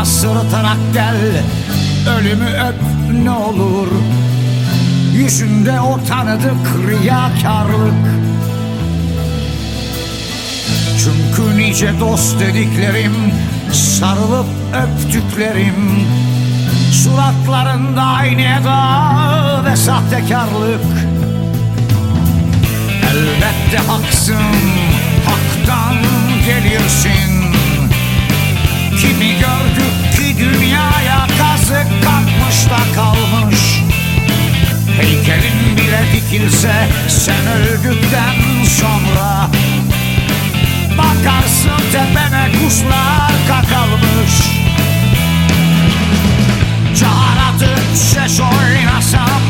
bana sırıtarak gel. Ölümü öp ne olur. Yüzünde o tanıdık riyakarlık. Çünkü nice dost dediklerim Sarılıp öptüklerim. Suratlarında aynı eda ve sahtekarlık. Elbette haksın, haktan dikilse sen öldükten sonra Bakarsın tepene kuşlar kakalmış. Çağır atıp şeş oynasam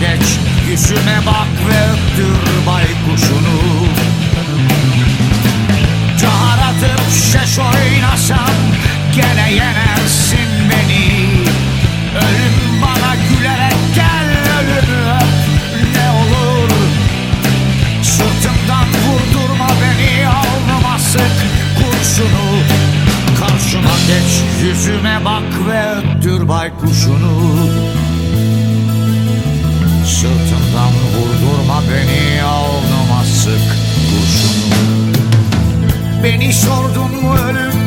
geç yüzüme bak ve öptür baykuşunu. Cahar atıp şeş oynasam Gene yenersin beni. Ölüm bana gülerek gel ölümü ne olur. Sırtımdan vurdurma beni alnıma sık kurşunu. Karşıma geç yüzüme bak ve öttür baykuşunu Sırtımdan vurdurma beni alnıma sık kurşunu Beni sordun mu ölüm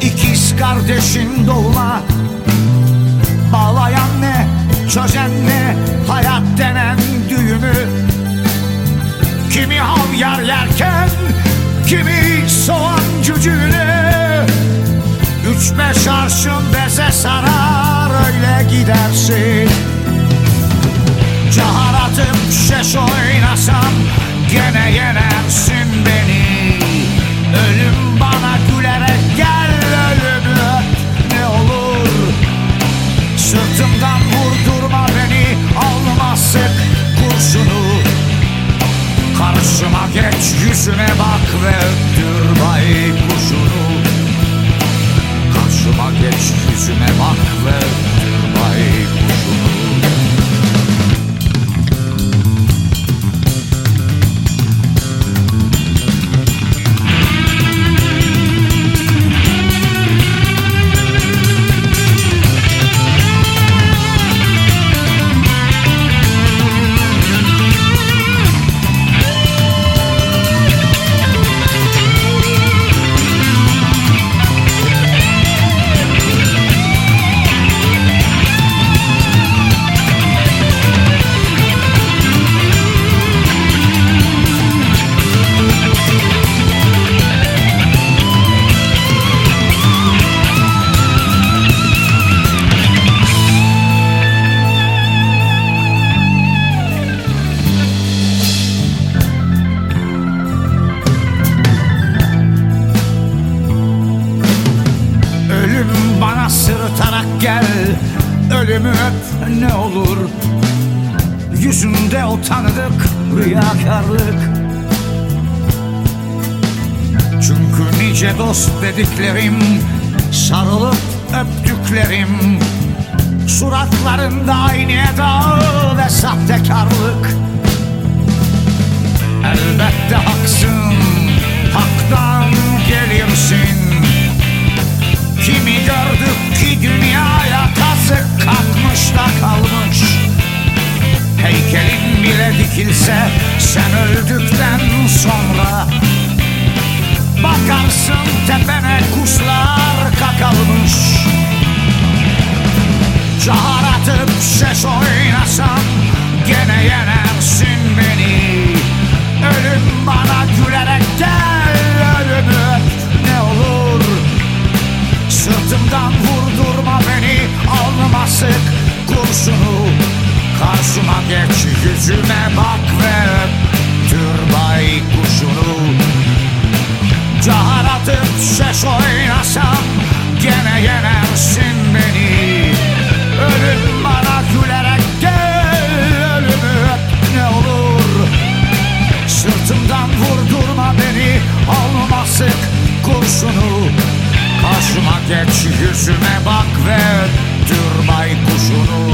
ikiz kardeşin doğma Bağlayan ne çözen ne hayat denen düğümü? Kimi havyar yerken kimi soğan cücüğünü Üç beş arşın beze sarar Atıp şeş oynasam gene yenersin beni. Ölüm bana gülerek gel ölümü öp ne olur. Sırtımdan vurdurma beni alnıma kurşunu. Karşıma geç yüzüme bak ve öptür baykuşunu. Karşıma geç yüzüme bak ve öptür baykuşunu. Ölüm Ölümü öp ne olur. Yüzünde o tanıdık riyakarlık. Çünkü nice dost dediklerim Sarılıp öptüklerim. Suratlarında aynı eda ve sahtekarlık. Elbette haksın, haktan gelirsin Kimi gördük ki dünyaya kazık kalkmış da kalmış. Heykelin bile dikilse sen öldükten sonra Bakarsın tepene kuşlar kakalmış. Çağır atıp şeş oynasam gene yenersin beni. Ölüm bana gülerek gel Sırtımdan vurdurma beni alnıma sık kurşunu. Karşıma geç yüzüme bak ve öptür baykuşunu Cahar atıp şeş oynasam gene yenersin beni. Ölüm bana geç Yüzüme bak ve tür baykuşunu